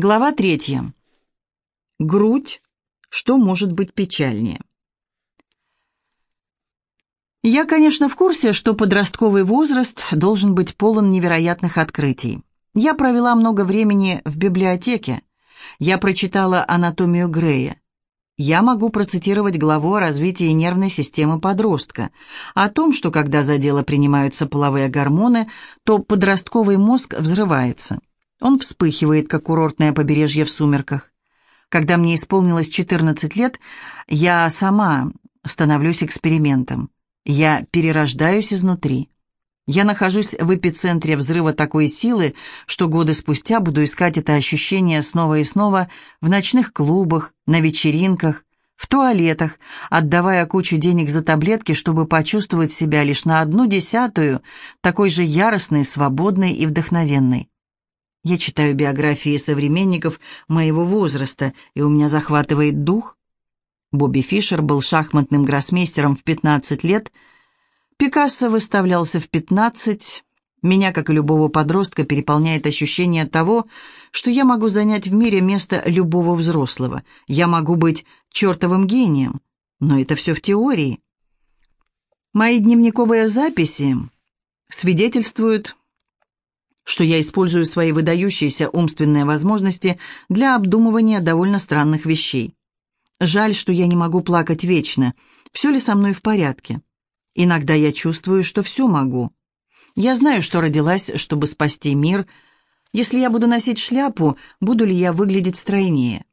Глава третья. Грудь. Что может быть печальнее? Я, конечно, в курсе, что подростковый возраст должен быть полон невероятных открытий. Я провела много времени в библиотеке. Я прочитала «Анатомию Грея». Я могу процитировать главу о развитии нервной системы подростка, о том, что когда за дело принимаются половые гормоны, то подростковый мозг взрывается. Он вспыхивает, как курортное побережье в сумерках. Когда мне исполнилось 14 лет, я сама становлюсь экспериментом. Я перерождаюсь изнутри. Я нахожусь в эпицентре взрыва такой силы, что годы спустя буду искать это ощущение снова и снова в ночных клубах, на вечеринках, в туалетах, отдавая кучу денег за таблетки, чтобы почувствовать себя лишь на одну десятую, такой же яростной, свободной и вдохновенной. Я читаю биографии современников моего возраста, и у меня захватывает дух. Бобби Фишер был шахматным гроссмейстером в 15 лет, Пикассо выставлялся в 15. Меня, как и любого подростка, переполняет ощущение того, что я могу занять в мире место любого взрослого. Я могу быть чертовым гением, но это все в теории. Мои дневниковые записи свидетельствуют что я использую свои выдающиеся умственные возможности для обдумывания довольно странных вещей. Жаль, что я не могу плакать вечно. Все ли со мной в порядке? Иногда я чувствую, что все могу. Я знаю, что родилась, чтобы спасти мир. Если я буду носить шляпу, буду ли я выглядеть стройнее?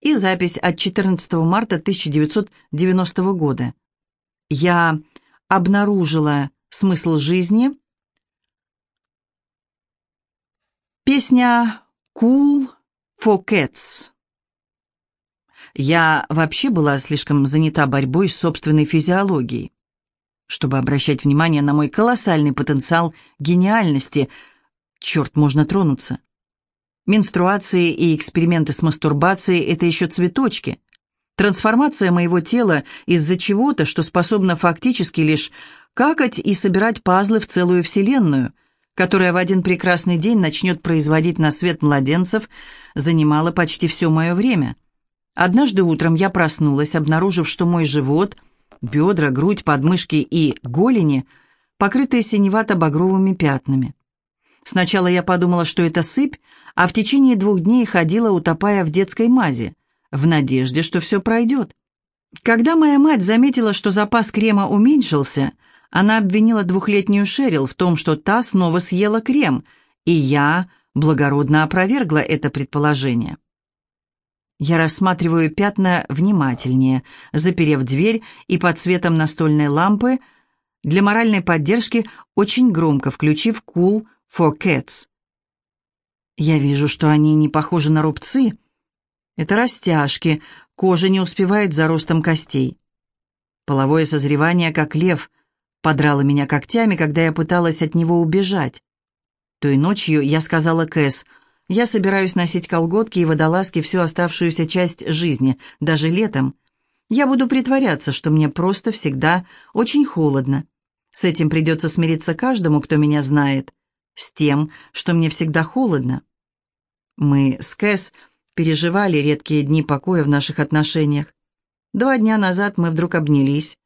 И запись от 14 марта 1990 года. Я обнаружила смысл жизни – Песня «Cool for Cats». Я вообще была слишком занята борьбой с собственной физиологией, чтобы обращать внимание на мой колоссальный потенциал гениальности. Черт, можно тронуться. Менструации и эксперименты с мастурбацией — это еще цветочки. Трансформация моего тела из-за чего-то, что способно фактически лишь какать и собирать пазлы в целую вселенную — которая в один прекрасный день начнет производить на свет младенцев, занимала почти все мое время. Однажды утром я проснулась, обнаружив, что мой живот, бедра, грудь, подмышки и голени покрыты синевато-багровыми пятнами. Сначала я подумала, что это сыпь, а в течение двух дней ходила, утопая в детской мази, в надежде, что все пройдет. Когда моя мать заметила, что запас крема уменьшился, она обвинила двухлетнюю Шерил в том, что та снова съела крем, и я благородно опровергла это предположение. Я рассматриваю пятна внимательнее, заперев дверь и под светом настольной лампы, для моральной поддержки очень громко включив «Cool for Cats». Я вижу, что они не похожи на рубцы. Это растяжки, кожа не успевает за ростом костей. Половое созревание, как лев — подрала меня когтями, когда я пыталась от него убежать. Той ночью я сказала Кэс, я собираюсь носить колготки и водолазки всю оставшуюся часть жизни, даже летом. Я буду притворяться, что мне просто всегда очень холодно. С этим придется смириться каждому, кто меня знает. С тем, что мне всегда холодно. Мы с Кэс переживали редкие дни покоя в наших отношениях. Два дня назад мы вдруг обнялись.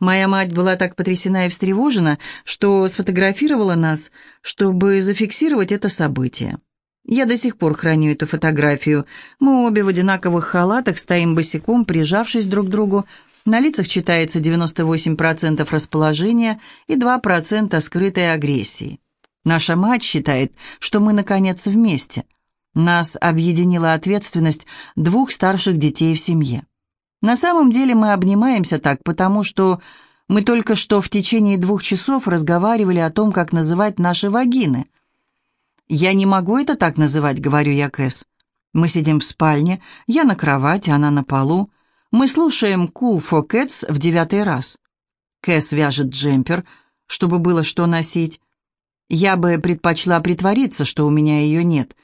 Моя мать была так потрясена и встревожена, что сфотографировала нас, чтобы зафиксировать это событие. Я до сих пор храню эту фотографию. Мы обе в одинаковых халатах стоим босиком, прижавшись друг к другу. На лицах читается 98% расположения и 2% скрытой агрессии. Наша мать считает, что мы, наконец, вместе. Нас объединила ответственность двух старших детей в семье. На самом деле мы обнимаемся так, потому что мы только что в течение двух часов разговаривали о том, как называть наши вагины. «Я не могу это так называть», — говорю я Кэс. Мы сидим в спальне, я на кровати, она на полу. Мы слушаем «Cool for Cats» в девятый раз. Кэс вяжет джемпер, чтобы было что носить. Я бы предпочла притвориться, что у меня ее нет,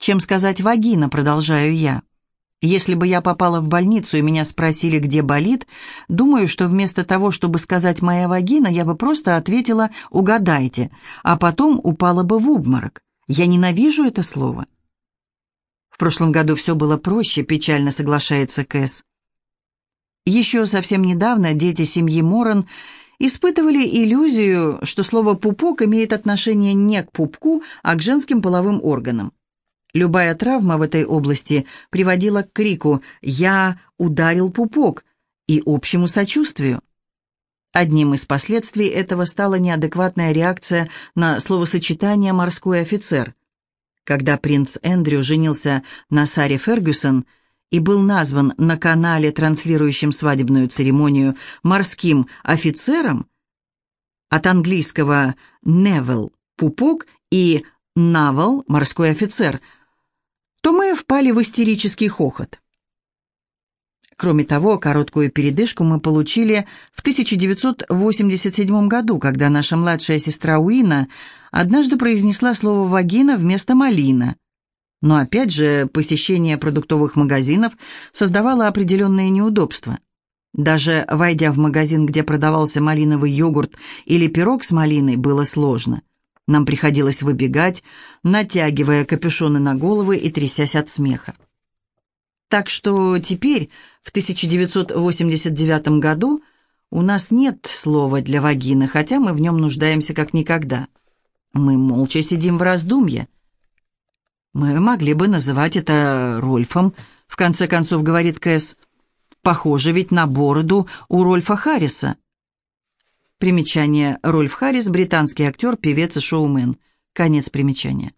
чем сказать «вагина», продолжаю я. Если бы я попала в больницу и меня спросили, где болит, думаю, что вместо того, чтобы сказать «моя вагина», я бы просто ответила «угадайте», а потом упала бы в обморок. Я ненавижу это слово. В прошлом году все было проще, печально соглашается Кэс. Еще совсем недавно дети семьи Моран испытывали иллюзию, что слово «пупок» имеет отношение не к пупку, а к женским половым органам. Любая травма в этой области приводила к крику «Я ударил пупок» и общему сочувствию. Одним из последствий этого стала неадекватная реакция на словосочетание «морской офицер». Когда принц Эндрю женился на Саре Фергюсон и был назван на канале, транслирующем свадебную церемонию, морским офицером, от английского «невел» — «пупок» и «навал» — «морской офицер», то мы впали в истерический хохот. Кроме того, короткую передышку мы получили в 1987 году, когда наша младшая сестра Уина однажды произнесла слово «вагина» вместо «малина». Но опять же, посещение продуктовых магазинов создавало определенные неудобства. Даже войдя в магазин, где продавался малиновый йогурт или пирог с малиной, было сложно. Нам приходилось выбегать, натягивая капюшоны на головы и трясясь от смеха. Так что теперь, в 1989 году, у нас нет слова для вагины, хотя мы в нем нуждаемся как никогда. Мы молча сидим в раздумье. Мы могли бы называть это Рольфом, в конце концов, говорит Кэс. Похоже ведь на бороду у Рольфа Харриса. Примечание. Рольф Харрис – британский актер, певец и шоумен. Конец примечания.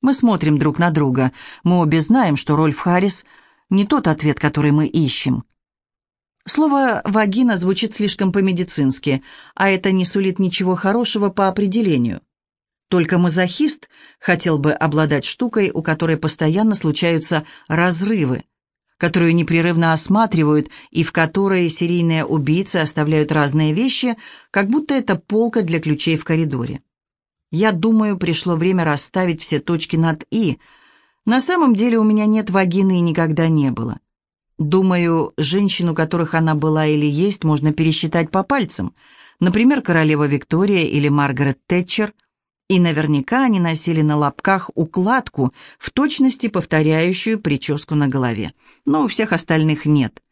Мы смотрим друг на друга. Мы обе знаем, что Рольф Харрис – не тот ответ, который мы ищем. Слово «вагина» звучит слишком по-медицински, а это не сулит ничего хорошего по определению. Только мазохист хотел бы обладать штукой, у которой постоянно случаются разрывы – которую непрерывно осматривают и в которой серийные убийцы оставляют разные вещи, как будто это полка для ключей в коридоре. Я думаю, пришло время расставить все точки над «и». На самом деле у меня нет вагины и никогда не было. Думаю, женщин, у которых она была или есть, можно пересчитать по пальцам. Например, королева Виктория или Маргарет Тэтчер – и наверняка они носили на лобках укладку, в точности повторяющую прическу на голове. Но у всех остальных нет.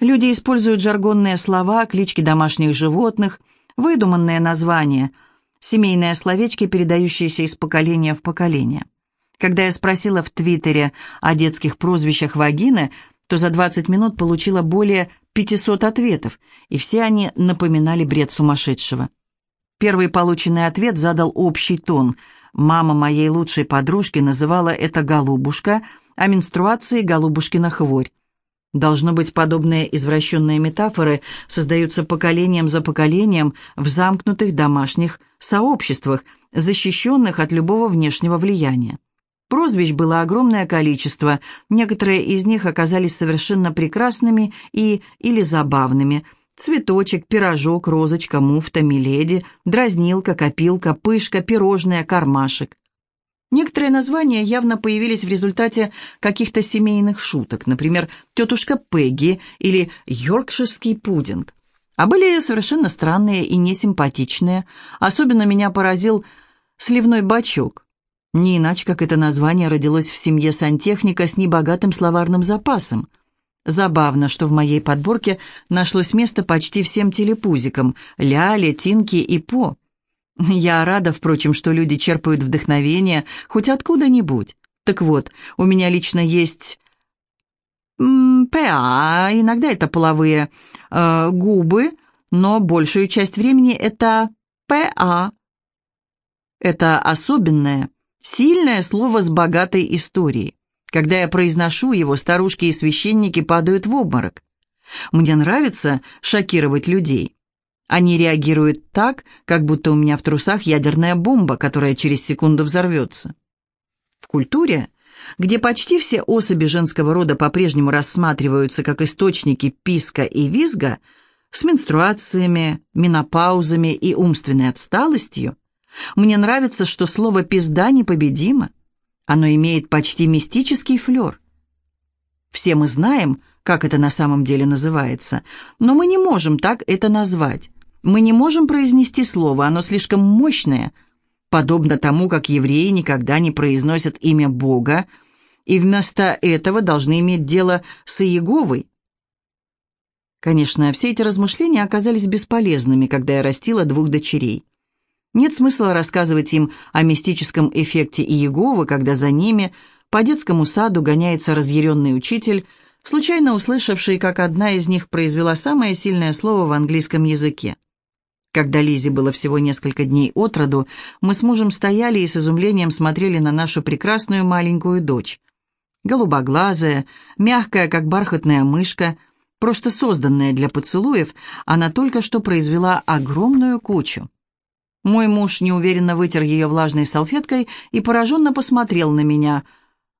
Люди используют жаргонные слова, клички домашних животных, выдуманные названия, семейные словечки, передающиеся из поколения в поколение. Когда я спросила в Твиттере о детских прозвищах вагины, то за 20 минут получила более 500 ответов, и все они напоминали бред сумасшедшего. Первый полученный ответ задал общий тон. Мама моей лучшей подружки называла это «голубушка», а менструации «голубушкина хворь». Должно быть, подобные извращенные метафоры создаются поколением за поколением в замкнутых домашних сообществах, защищенных от любого внешнего влияния. Прозвищ было огромное количество, некоторые из них оказались совершенно прекрасными и или забавными – Цветочек, пирожок, розочка, муфта, миледи, дразнилка, копилка, пышка, пирожное, кармашек. Некоторые названия явно появились в результате каких-то семейных шуток, например, «тетушка Пегги» или «йоркширский пудинг». А были совершенно странные и несимпатичные. Особенно меня поразил «сливной бачок». Не иначе, как это название родилось в семье сантехника с небогатым словарным запасом. Забавно, что в моей подборке нашлось место почти всем телепузикам – Ляле, Тинке и По. Я рада, впрочем, что люди черпают вдохновение хоть откуда-нибудь. Так вот, у меня лично есть ПА, иногда это половые э, губы, но большую часть времени это ПА. Это особенное, сильное слово с богатой историей. Когда я произношу его, старушки и священники падают в обморок. Мне нравится шокировать людей. Они реагируют так, как будто у меня в трусах ядерная бомба, которая через секунду взорвется. В культуре, где почти все особи женского рода по-прежнему рассматриваются как источники писка и визга, с менструациями, менопаузами и умственной отсталостью, мне нравится, что слово «пизда» непобедимо. Оно имеет почти мистический флер. Все мы знаем, как это на самом деле называется, но мы не можем так это назвать. Мы не можем произнести слово, оно слишком мощное. подобно тому, как евреи никогда не произносят имя Бога, и вместо этого должны иметь дело с Иеговой. Конечно, все эти размышления оказались бесполезными, когда я растила двух дочерей. Нет смысла рассказывать им о мистическом эффекте Иеговы, когда за ними по детскому саду гоняется разъяренный учитель, случайно услышавший, как одна из них произвела самое сильное слово в английском языке. Когда Лизе было всего несколько дней от роду, мы с мужем стояли и с изумлением смотрели на нашу прекрасную маленькую дочь. Голубоглазая, мягкая, как бархатная мышка, просто созданная для поцелуев, она только что произвела огромную кучу. Мой муж неуверенно вытер ее влажной салфеткой и пораженно посмотрел на меня.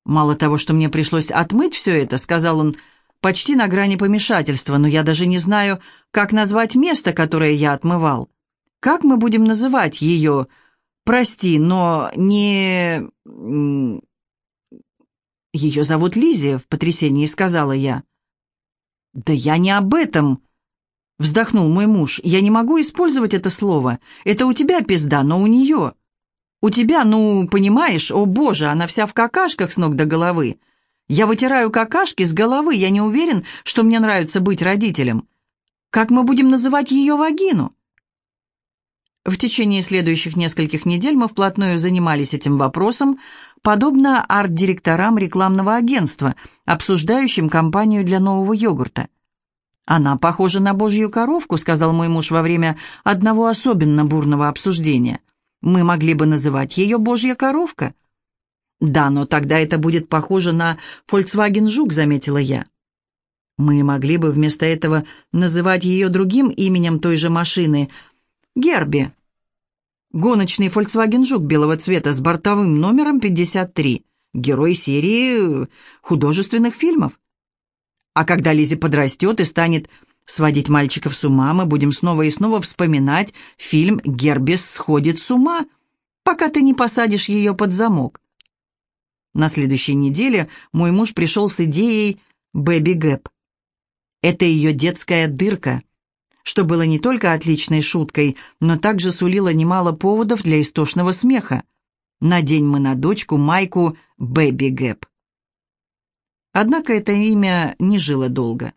«Мало того, что мне пришлось отмыть все это», — сказал он, почти на грани помешательства, но я даже не знаю, как назвать место, которое я отмывал. Как мы будем называть ее? Прости, но не... Ее зовут Лизия, в потрясении сказала я. Да я не об этом, вздохнул мой муж. Я не могу использовать это слово. Это у тебя пизда, но у нее. У тебя, ну, понимаешь, о боже, она вся в какашках с ног до головы. Я вытираю какашки с головы, я не уверен, что мне нравится быть родителем. Как мы будем называть ее вагину? В течение следующих нескольких недель мы вплотную занимались этим вопросом, подобно арт-директорам рекламного агентства, обсуждающим кампанию для нового йогурта. «Она похожа на божью коровку», — сказал мой муж во время одного особенно бурного обсуждения. «Мы могли бы называть ее «божья коровка». «Да, но тогда это будет похоже на Volkswagen Жук», — заметила я. Мы могли бы вместо этого называть ее другим именем той же машины — Герби. Гоночный Volkswagen Жук белого цвета с бортовым номером 53. Герой серии художественных фильмов. А когда Лизи подрастет и станет сводить мальчиков с ума, мы будем снова и снова вспоминать фильм «Гербис сходит с ума», пока ты не посадишь ее под замок. На следующей неделе мой муж пришел с идеей «Baby Gap». Это ее детская дырка, что было не только отличной шуткой, но также сулило немало поводов для истошного смеха. Надень мы на дочку майку «Baby Gap». Однако это имя не жило долго.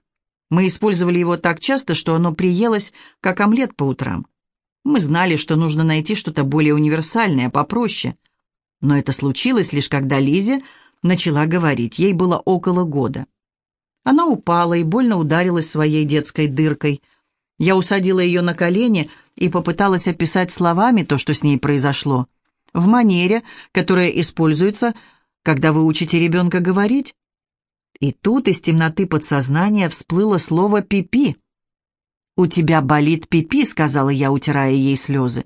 Мы использовали его так часто, что оно приелось, как омлет по утрам. Мы знали, что нужно найти что-то более универсальное, попроще – но это случилось лишь когда Лизе начала говорить. Ей было около года. Она упала и больно ударилась своей детской дыркой. Я усадила ее на колени и попыталась описать словами то, что с ней произошло. В манере, которая используется, когда вы учите ребенка говорить. И тут из темноты подсознания всплыло слово «пипи». «У тебя болит пипи», — сказала я, утирая ей слезы.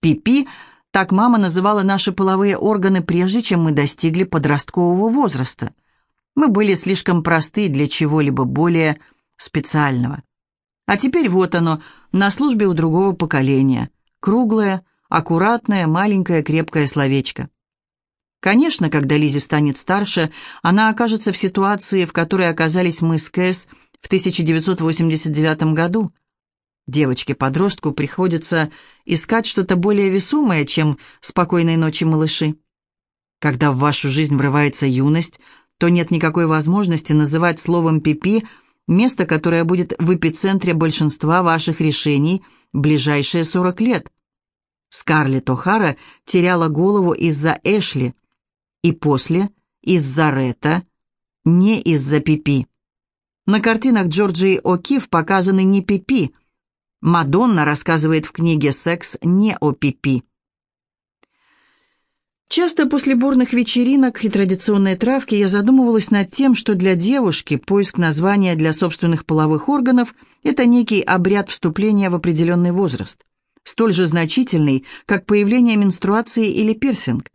«Пипи» Так мама называла наши половые органы, прежде чем мы достигли подросткового возраста. Мы были слишком просты для чего-либо более специального. А теперь вот оно, на службе у другого поколения. Круглое, аккуратное, маленькое, крепкое словечко. Конечно, когда Лизи станет старше, она окажется в ситуации, в которой оказались мы с Кэс в 1989 году. Девочке-подростку приходится искать что-то более весомое, чем «спокойной ночи, малыши». Когда в вашу жизнь врывается юность, то нет никакой возможности называть словом «пипи» место, которое будет в эпицентре большинства ваших решений ближайшие 40 лет. Скарлетт О'Хара теряла голову из-за Эшли, и после из-за Ретта, не из-за Пипи. На картинах Джорджии О'Кив показаны не Пипи, Мадонна рассказывает в книге «Секс» не о пипи. Часто после бурных вечеринок и традиционной травки я задумывалась над тем, что для девушки поиск названия для собственных половых органов – это некий обряд вступления в определенный возраст, столь же значительный, как появление менструации или пирсинг.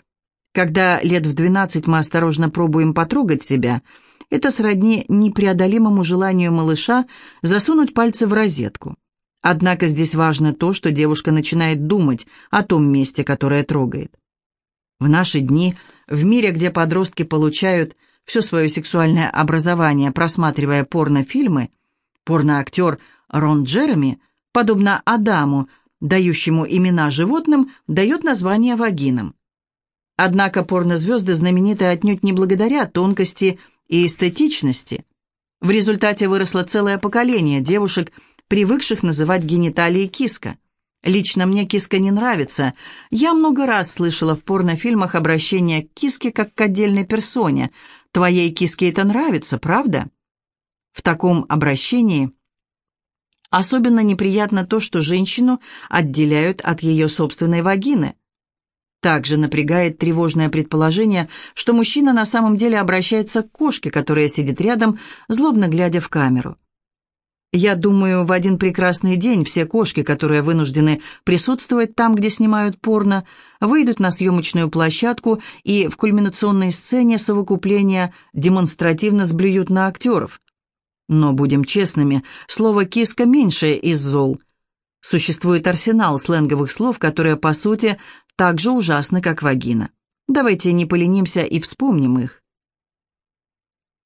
Когда лет в 12 мы осторожно пробуем потрогать себя, это сродни непреодолимому желанию малыша засунуть пальцы в розетку – Однако здесь важно то, что девушка начинает думать о том месте, которое трогает. В наши дни, в мире, где подростки получают все свое сексуальное образование, просматривая порнофильмы, порноактер Рон Джереми, подобно Адаму, дающему имена животным, дает название вагинам. Однако порнозвезды знамениты отнюдь не благодаря тонкости и эстетичности. В результате выросло целое поколение девушек, привыкших называть гениталии киска. Лично мне киска не нравится. Я много раз слышала в порнофильмах обращение к киске как к отдельной персоне. Твоей киске это нравится, правда? В таком обращении особенно неприятно то, что женщину отделяют от ее собственной вагины. Также напрягает тревожное предположение, что мужчина на самом деле обращается к кошке, которая сидит рядом, злобно глядя в камеру. Я думаю, в один прекрасный день все кошки, которые вынуждены присутствовать там, где снимают порно, выйдут на съемочную площадку и в кульминационной сцене совокупления демонстративно сблюют на актеров. Но, будем честными, слово «киска» меньшее из зол. Существует арсенал сленговых слов, которые, по сути, так же ужасны, как вагина. Давайте не поленимся и вспомним их.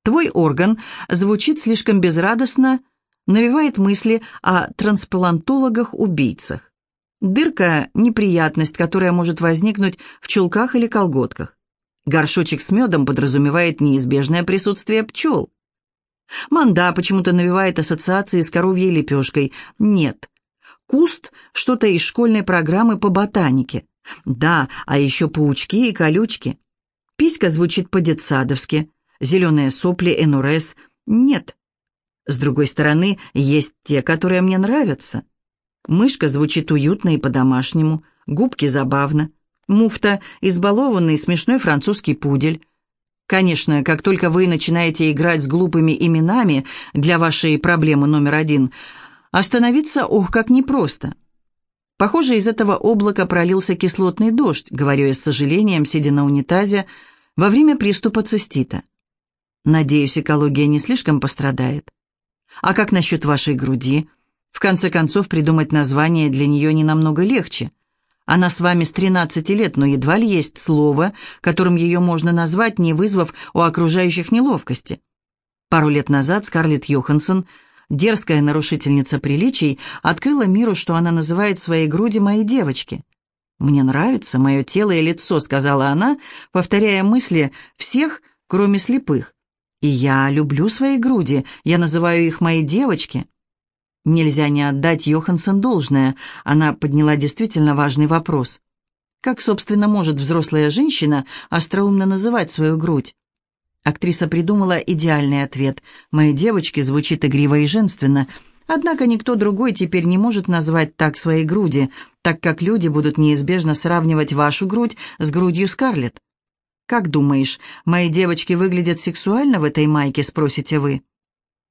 Твой орган звучит слишком безрадостно, навевает мысли о трансплантологах-убийцах. Дырка – неприятность, которая может возникнуть в чулках или колготках. Горшочек с медом подразумевает неизбежное присутствие пчел. Манда почему-то навевает ассоциации с коровьей лепешкой. Нет. Куст – что-то из школьной программы по ботанике. Да, а еще паучки и колючки. Писька звучит по-детсадовски. Зеленые сопли, энурез. Нет. С другой стороны, есть те, которые мне нравятся. Мышка звучит уютно и по-домашнему, губки забавно. Муфта – избалованный смешной французский пудель. Конечно, как только вы начинаете играть с глупыми именами для вашей проблемы номер один, остановиться, ох, как непросто. Похоже, из этого облака пролился кислотный дождь, говорю я с сожалением, сидя на унитазе, во время приступа цистита. Надеюсь, экология не слишком пострадает. А как насчет вашей груди? В конце концов, придумать название для нее не намного легче. Она с вами с 13 лет, но едва ли есть слово, которым ее можно назвать, не вызвав у окружающих неловкости. Пару лет назад Скарлетт Йоханссон, дерзкая нарушительница приличий, открыла миру, что она называет своей груди «моей девочки». «Мне нравится мое тело и лицо», — сказала она, повторяя мысли всех, кроме слепых. И я люблю свои груди, я называю их мои девочки. Нельзя не отдать Йоханссон должное, она подняла действительно важный вопрос. Как, собственно, может взрослая женщина остроумно называть свою грудь? Актриса придумала идеальный ответ. «Мои девочки» звучит игриво и женственно, однако никто другой теперь не может назвать так свои груди, так как люди будут неизбежно сравнивать вашу грудь с грудью Скарлетт. «Как думаешь, мои девочки выглядят сексуально в этой майке?» – спросите вы.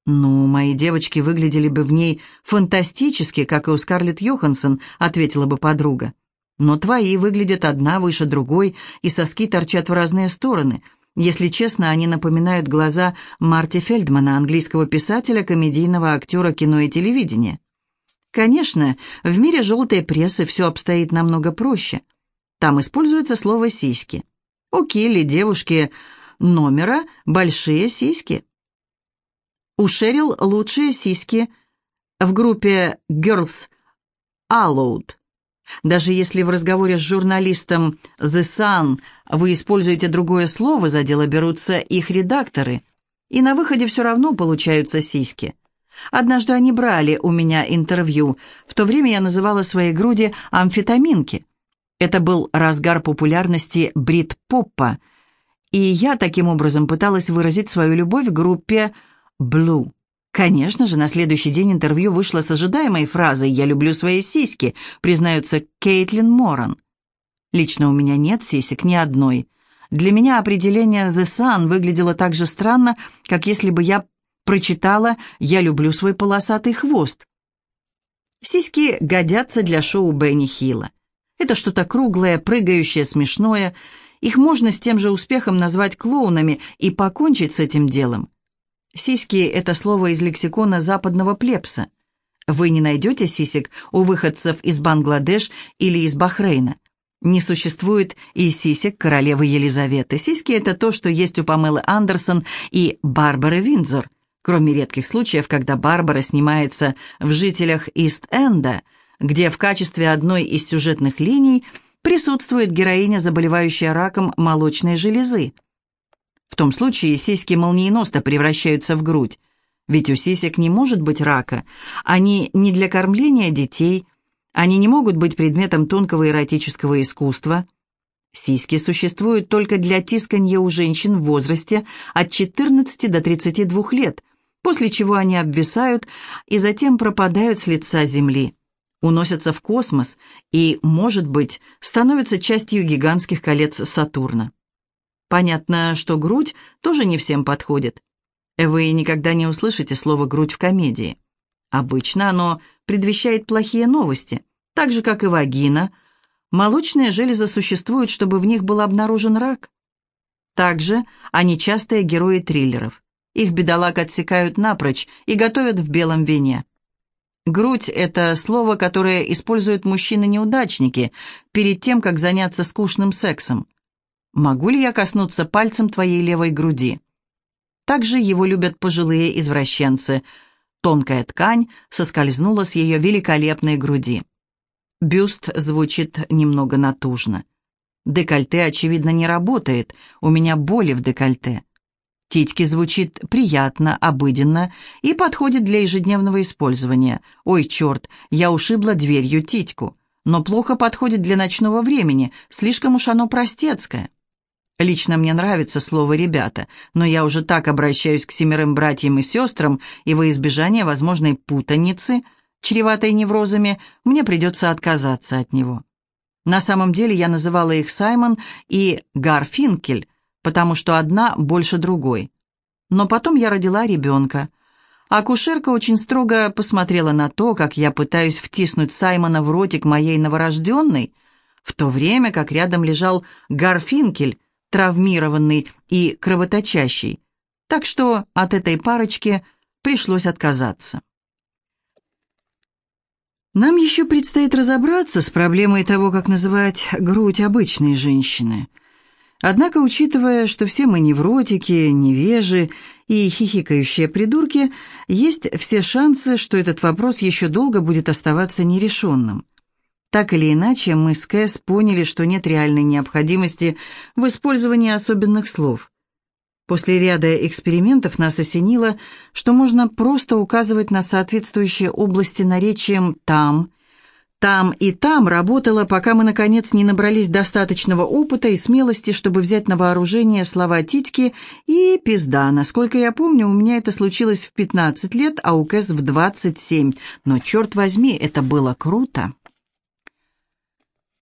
«Ну, мои девочки выглядели бы в ней фантастически, как и у Скарлетт Йоханссон», – ответила бы подруга. «Но твои выглядят одна выше другой, и соски торчат в разные стороны. Если честно, они напоминают глаза Марти Фельдмана, английского писателя, комедийного актера кино и телевидения. Конечно, в мире желтой прессы все обстоит намного проще. Там используется слово «сиськи». У Килли девушки номера большие сиськи. У Шерил лучшие сиськи в группе Girls Allowed. Даже если в разговоре с журналистом The Sun вы используете другое слово, за дело берутся их редакторы, и на выходе все равно получаются сиськи. Однажды они брали у меня интервью, в то время я называла свои груди амфетаминки. Это был разгар популярности брит-поппа, и я таким образом пыталась выразить свою любовь к группе «Блу». Конечно же, на следующий день интервью вышло с ожидаемой фразой «Я люблю свои сиськи», признается Кейтлин Моран. Лично у меня нет сисек ни одной. Для меня определение «The Sun» выглядело так же странно, как если бы я прочитала «Я люблю свой полосатый хвост». Сиськи годятся для шоу Бенни Хилла. Это что-то круглое, прыгающее, смешное. Их можно с тем же успехом назвать клоунами и покончить с этим делом. Сиськи – это слово из лексикона западного плебса. Вы не найдете сисек у выходцев из Бангладеш или из Бахрейна. Не существует и сисек королевы Елизаветы. Сиськи – это то, что есть у Памелы Андерсон и Барбары Виндзор. Кроме редких случаев, когда Барбара снимается в «Жителях Ист-Энда», где в качестве одной из сюжетных линий присутствует героиня, заболевающая раком молочной железы. В том случае сиськи молниеносно превращаются в грудь, ведь у сисек не может быть рака, они не для кормления детей, они не могут быть предметом тонкого эротического искусства. Сиськи существуют только для тисканья у женщин в возрасте от 14 до 32 лет, после чего они обвисают и затем пропадают с лица Земли, уносятся в космос и, может быть, становятся частью гигантских колец Сатурна. Понятно, что грудь тоже не всем подходит. Вы никогда не услышите слово «грудь» в комедии. Обычно оно предвещает плохие новости, так же, как и вагина. Молочные железы существуют, чтобы в них был обнаружен рак. Также они частые герои триллеров. Их бедолаг отсекают напрочь и готовят в белом вине. Грудь – это слово, которое используют мужчины-неудачники перед тем, как заняться скучным сексом. Могу ли я коснуться пальцем твоей левой груди? Также его любят пожилые извращенцы – Тонкая ткань соскользнула с ее великолепной груди. Бюст звучит немного натужно. Декольте, очевидно, не работает, у меня боли в декольте. Титьки звучит приятно, обыденно и подходит для ежедневного использования. Ой, черт, я ушибла дверью титьку. Но плохо подходит для ночного времени, слишком уж оно простецкое. Лично мне нравится слово «ребята», но я уже так обращаюсь к семерым братьям и сестрам, и во избежание возможной путаницы, чреватой неврозами, мне придется отказаться от него. На самом деле я называла их Саймон и Гарфинкель, потому что одна больше другой. Но потом я родила ребенка. Акушерка очень строго посмотрела на то, как я пытаюсь втиснуть Саймона в ротик моей новорожденной, в то время как рядом лежал Гарфинкель, травмированный и кровоточащий, так что от этой парочки пришлось отказаться. Нам еще предстоит разобраться с проблемой того, как называть грудь обычной женщины. Однако, учитывая, что все мы невротики, невежи и хихикающие придурки, есть все шансы, что этот вопрос еще долго будет оставаться нерешенным. Так или иначе, мы с Кэс поняли, что нет реальной необходимости в использовании особенных слов. После ряда экспериментов нас осенило, что можно просто указывать на соответствующие области наречием «там», «там» и «там» работало, пока мы, наконец, не набрались достаточного опыта и смелости, чтобы взять на вооружение слова «титьки» и «пизда». Насколько я помню, у меня это случилось в 15 лет, а у Кэс в 27. Но, черт возьми, это было круто.